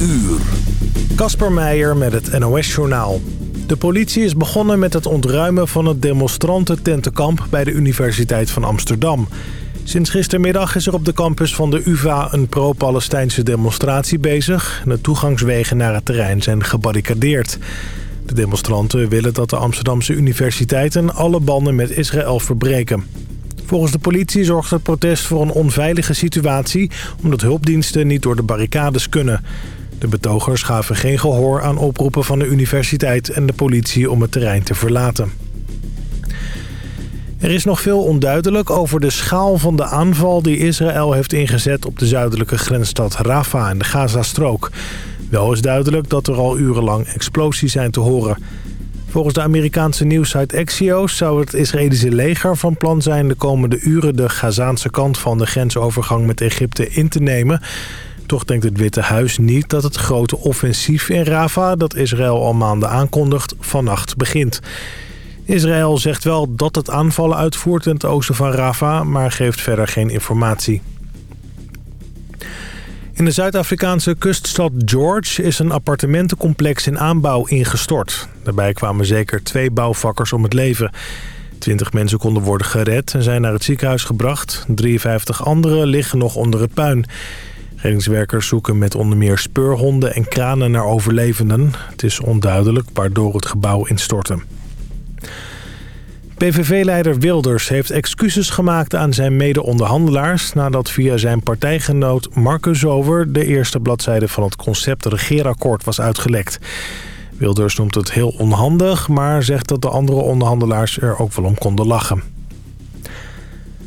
uur. Kasper Meijer met het NOS-journaal. De politie is begonnen met het ontruimen van het demonstrantententenkamp bij de Universiteit van Amsterdam. Sinds gistermiddag is er op de campus van de UvA een pro-Palestijnse demonstratie bezig. De toegangswegen naar het terrein zijn gebarricadeerd. De demonstranten willen dat de Amsterdamse universiteiten alle banden met Israël verbreken. Volgens de politie zorgt het protest voor een onveilige situatie... omdat hulpdiensten niet door de barricades kunnen. De betogers gaven geen gehoor aan oproepen van de universiteit en de politie om het terrein te verlaten. Er is nog veel onduidelijk over de schaal van de aanval die Israël heeft ingezet op de zuidelijke grensstad Rafah in de Gazastrook. Wel is duidelijk dat er al urenlang explosies zijn te horen. Volgens de Amerikaanse nieuwssite Axios zou het Israëlische leger van plan zijn de komende uren de Gazaanse kant van de grensovergang met Egypte in te nemen. Toch denkt het Witte Huis niet dat het grote offensief in Rafah, dat Israël al maanden aankondigt, vannacht begint. Israël zegt wel dat het aanvallen uitvoert in het oosten van Rafah, maar geeft verder geen informatie. In de Zuid-Afrikaanse kuststad George is een appartementencomplex in aanbouw ingestort. Daarbij kwamen zeker twee bouwvakkers om het leven. Twintig mensen konden worden gered en zijn naar het ziekenhuis gebracht. 53 anderen liggen nog onder het puin. Reddingswerkers zoeken met onder meer speurhonden en kranen naar overlevenden. Het is onduidelijk waardoor het gebouw instortte. PVV-leider Wilders heeft excuses gemaakt aan zijn mede-onderhandelaars... nadat via zijn partijgenoot Marcus Zover de eerste bladzijde van het concept regeerakkoord was uitgelekt. Wilders noemt het heel onhandig, maar zegt dat de andere onderhandelaars er ook wel om konden lachen.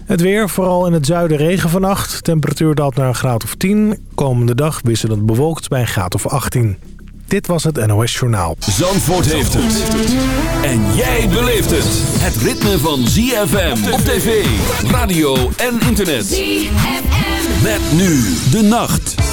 Het weer, vooral in het zuiden regen vannacht. Temperatuur daalt naar een graad of 10. Komende dag wisselend bewolkt bij een graad of 18. Dit was het NOS Journaal. Zandvoort heeft het. En jij beleeft het. Het ritme van ZFM op tv, radio en internet. ZFM. Met nu de nacht.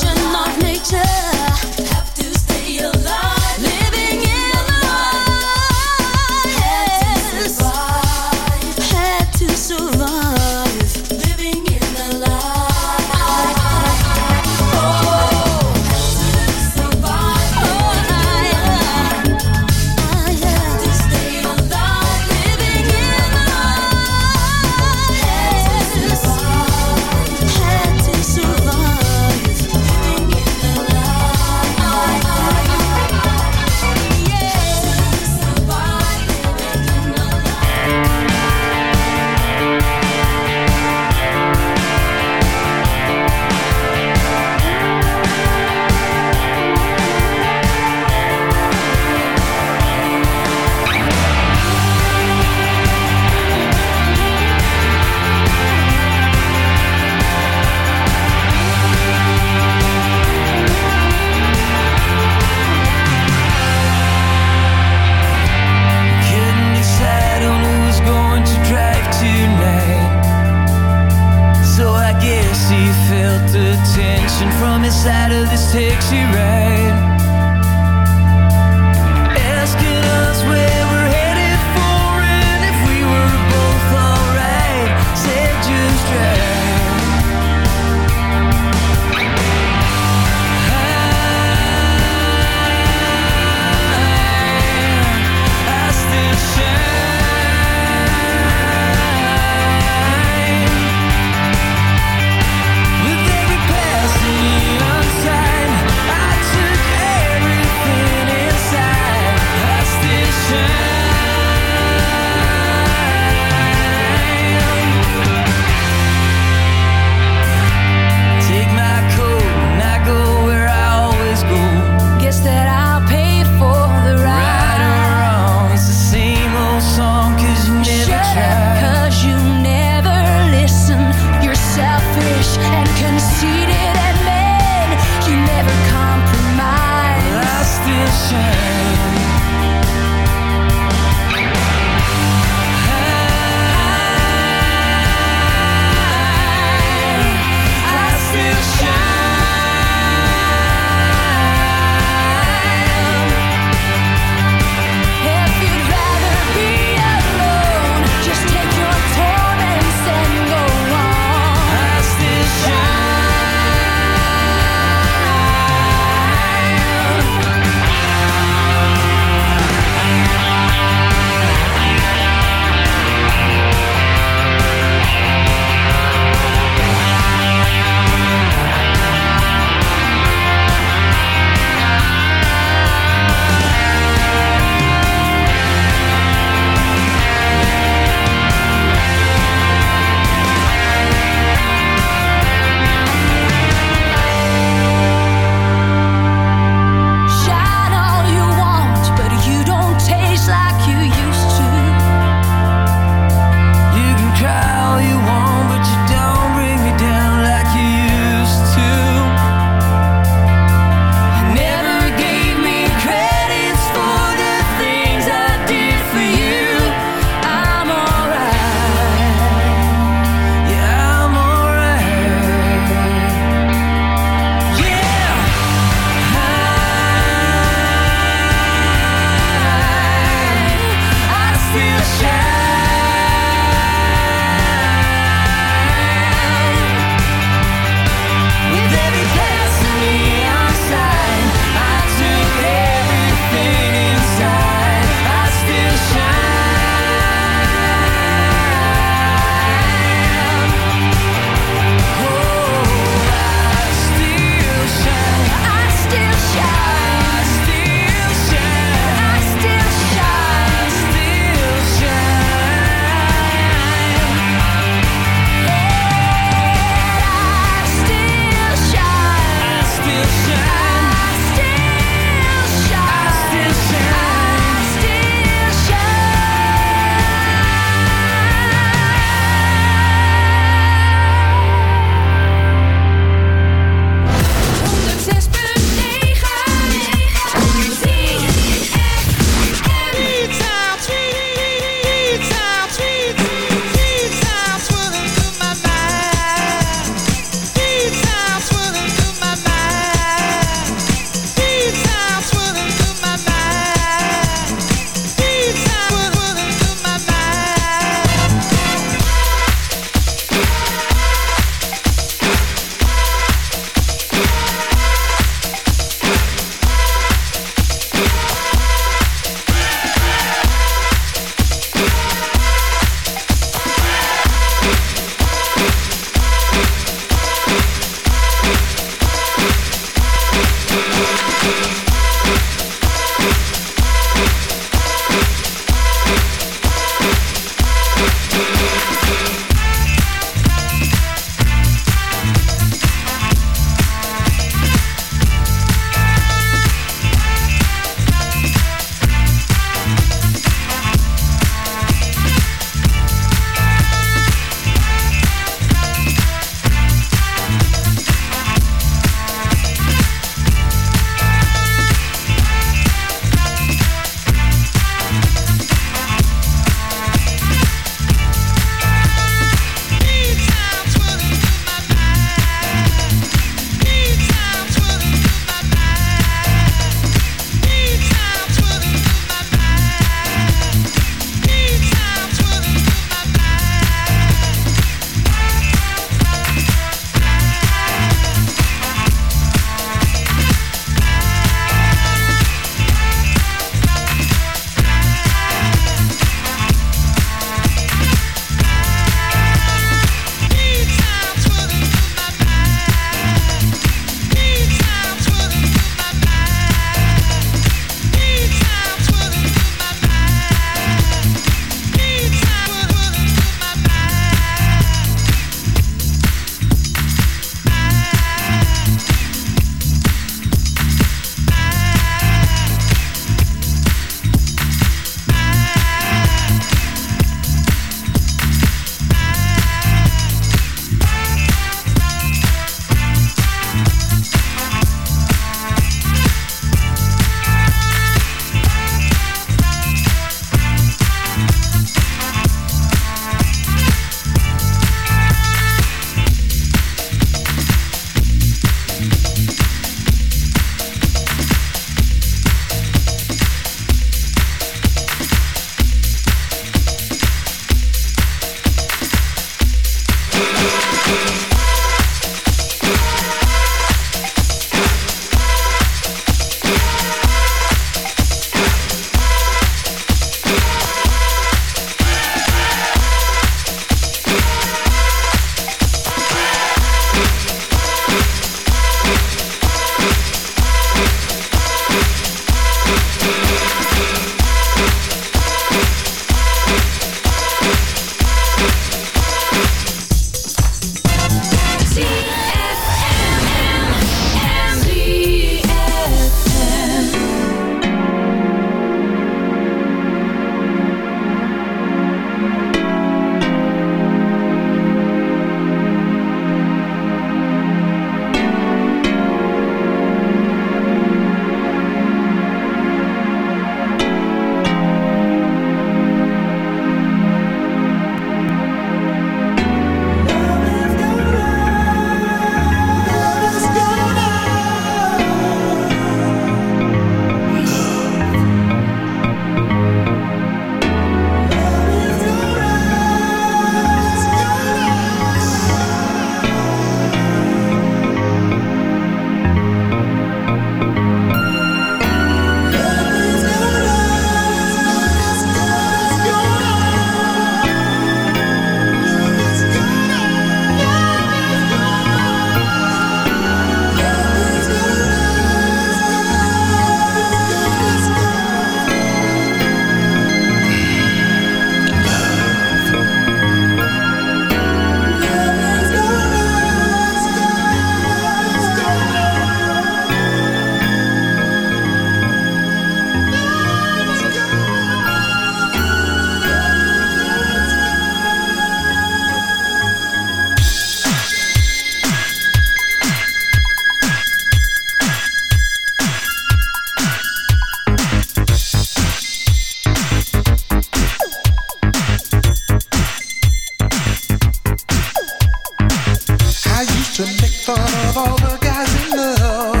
I used to make fun of all the guys in love.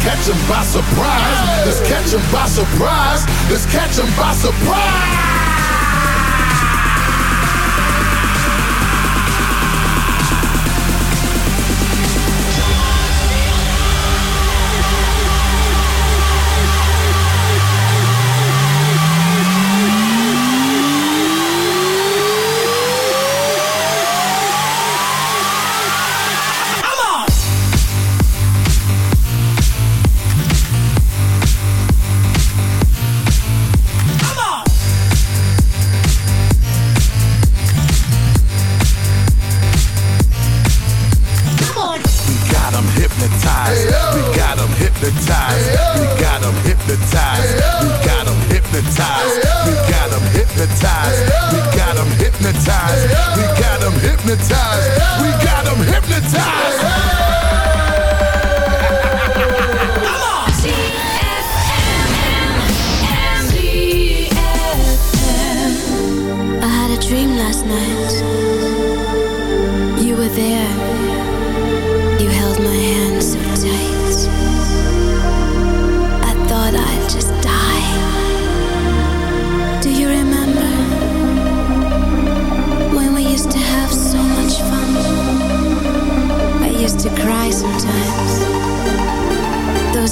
catch him by surprise. Let's catch by surprise. Let's catch by surprise.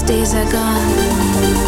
days are gone.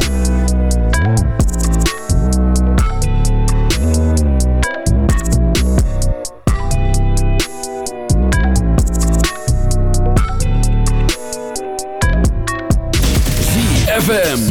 ZFM.